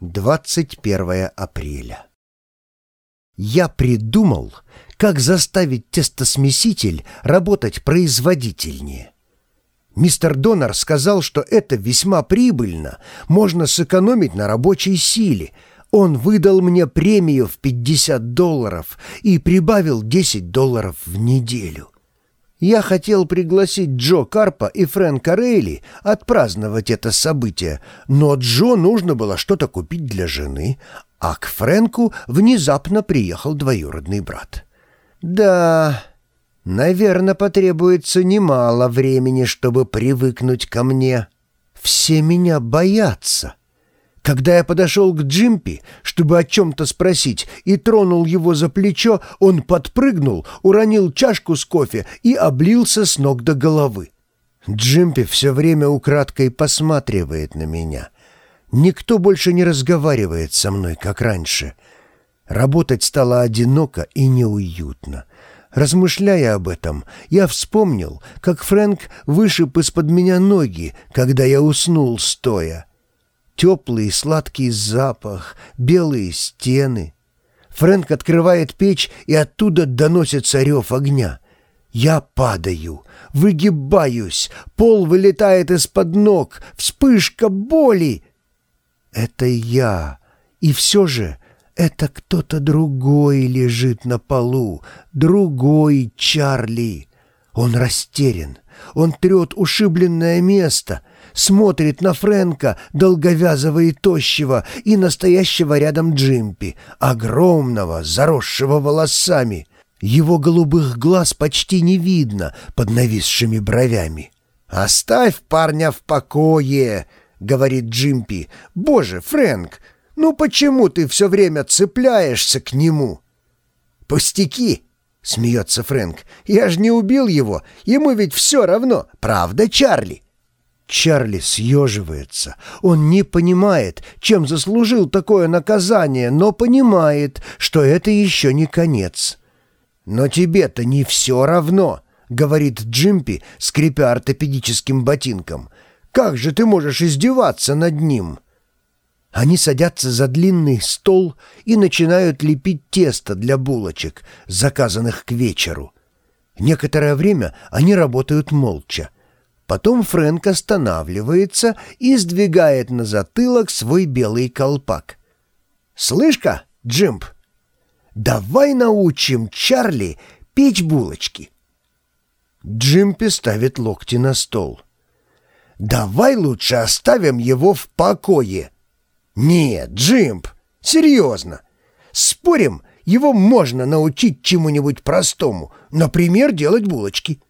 21 апреля. Я придумал, как заставить тестосмеситель работать производительнее. Мистер Донор сказал, что это весьма прибыльно, можно сэкономить на рабочей силе. Он выдал мне премию в 50 долларов и прибавил 10 долларов в неделю. Я хотел пригласить Джо Карпа и Фрэнка Рейли отпраздновать это событие, но Джо нужно было что-то купить для жены, а к Фрэнку внезапно приехал двоюродный брат. Да, наверное, потребуется немало времени, чтобы привыкнуть ко мне. Все меня боятся. Когда я подошел к Джимпи, чтобы о чем-то спросить, и тронул его за плечо, он подпрыгнул, уронил чашку с кофе и облился с ног до головы. Джимпи все время украдкой посматривает на меня. Никто больше не разговаривает со мной, как раньше. Работать стало одиноко и неуютно. Размышляя об этом, я вспомнил, как Фрэнк вышиб из-под меня ноги, когда я уснул стоя. Теплый сладкий запах, белые стены. Фрэнк открывает печь, и оттуда доносится рев огня. Я падаю, выгибаюсь, пол вылетает из-под ног, вспышка боли. Это я, и все же это кто-то другой лежит на полу, другой Чарли. Он растерян, он трет ушибленное место — смотрит на Фрэнка, долговязого и тощего, и настоящего рядом Джимпи, огромного, заросшего волосами. Его голубых глаз почти не видно под нависшими бровями. «Оставь парня в покое!» — говорит Джимпи. «Боже, Фрэнк, ну почему ты все время цепляешься к нему?» «Пустяки!» — смеется Фрэнк. «Я же не убил его, ему ведь все равно, правда, Чарли?» Чарли съеживается. Он не понимает, чем заслужил такое наказание, но понимает, что это еще не конец. «Но тебе-то не все равно», — говорит Джимпи, скрипя ортопедическим ботинком. «Как же ты можешь издеваться над ним?» Они садятся за длинный стол и начинают лепить тесто для булочек, заказанных к вечеру. Некоторое время они работают молча. Потом Фрэнк останавливается и сдвигает на затылок свой белый колпак. «Слышь-ка, Джимп, давай научим Чарли печь булочки». Джимпи ставит локти на стол. «Давай лучше оставим его в покое». «Нет, Джимп, серьезно. Спорим, его можно научить чему-нибудь простому, например, делать булочки».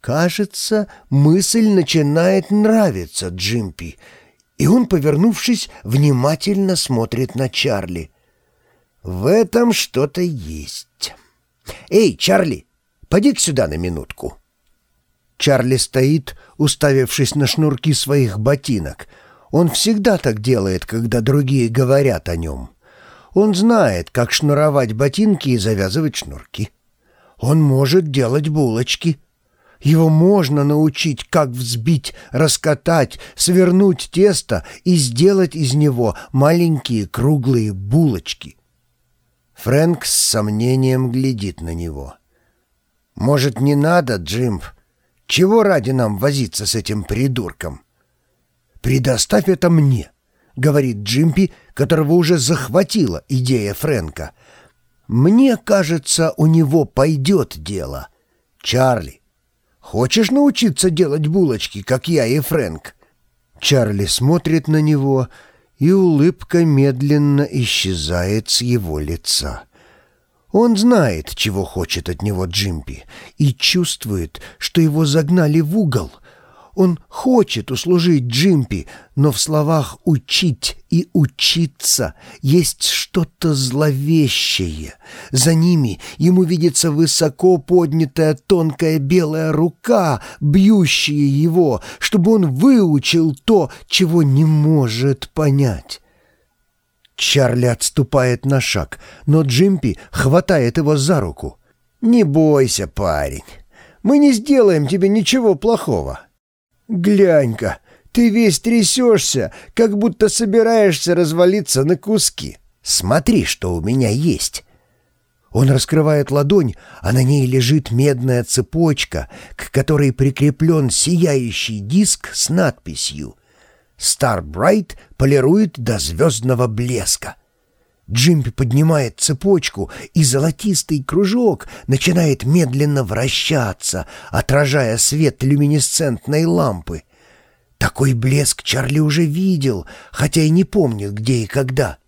Кажется, мысль начинает нравиться Джимпи, и он, повернувшись, внимательно смотрит на Чарли. В этом что-то есть. «Эй, Чарли, поди сюда на минутку». Чарли стоит, уставившись на шнурки своих ботинок. Он всегда так делает, когда другие говорят о нем. Он знает, как шнуровать ботинки и завязывать шнурки. Он может делать булочки — его можно научить, как взбить, раскатать, свернуть тесто и сделать из него маленькие круглые булочки. Фрэнк с сомнением глядит на него. «Может, не надо, Джимп? Чего ради нам возиться с этим придурком?» «Предоставь это мне», — говорит Джимпи, которого уже захватила идея Фрэнка. «Мне кажется, у него пойдет дело. Чарли, Хочешь научиться делать булочки, как я и Фрэнк?» Чарли смотрит на него, и улыбка медленно исчезает с его лица. Он знает, чего хочет от него Джимпи, и чувствует, что его загнали в угол — он хочет услужить Джимпи, но в словах «учить» и «учиться» есть что-то зловещее. За ними ему видится высоко поднятая тонкая белая рука, бьющая его, чтобы он выучил то, чего не может понять. Чарли отступает на шаг, но Джимпи хватает его за руку. «Не бойся, парень, мы не сделаем тебе ничего плохого». «Глянь-ка, Ты весь трясешься, как будто собираешься развалиться на куски. Смотри, что у меня есть». Он раскрывает ладонь, а на ней лежит медная цепочка, к которой прикреплен сияющий диск с надписью «Star Bright полирует до звездного блеска». Джимпи поднимает цепочку, и золотистый кружок начинает медленно вращаться, отражая свет люминесцентной лампы. Такой блеск Чарли уже видел, хотя и не помнит, где и когда.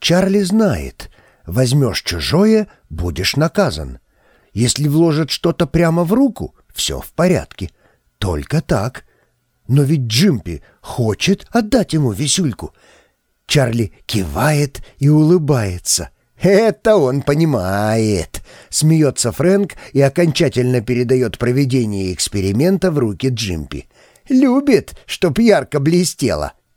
Чарли знает, возьмешь чужое — будешь наказан. Если вложат что-то прямо в руку — все в порядке. Только так. Но ведь Джимпи хочет отдать ему висюльку — Чарли кивает и улыбается. «Это он понимает!» — смеется Фрэнк и окончательно передает проведение эксперимента в руки Джимпи. «Любит, чтоб ярко блестело!»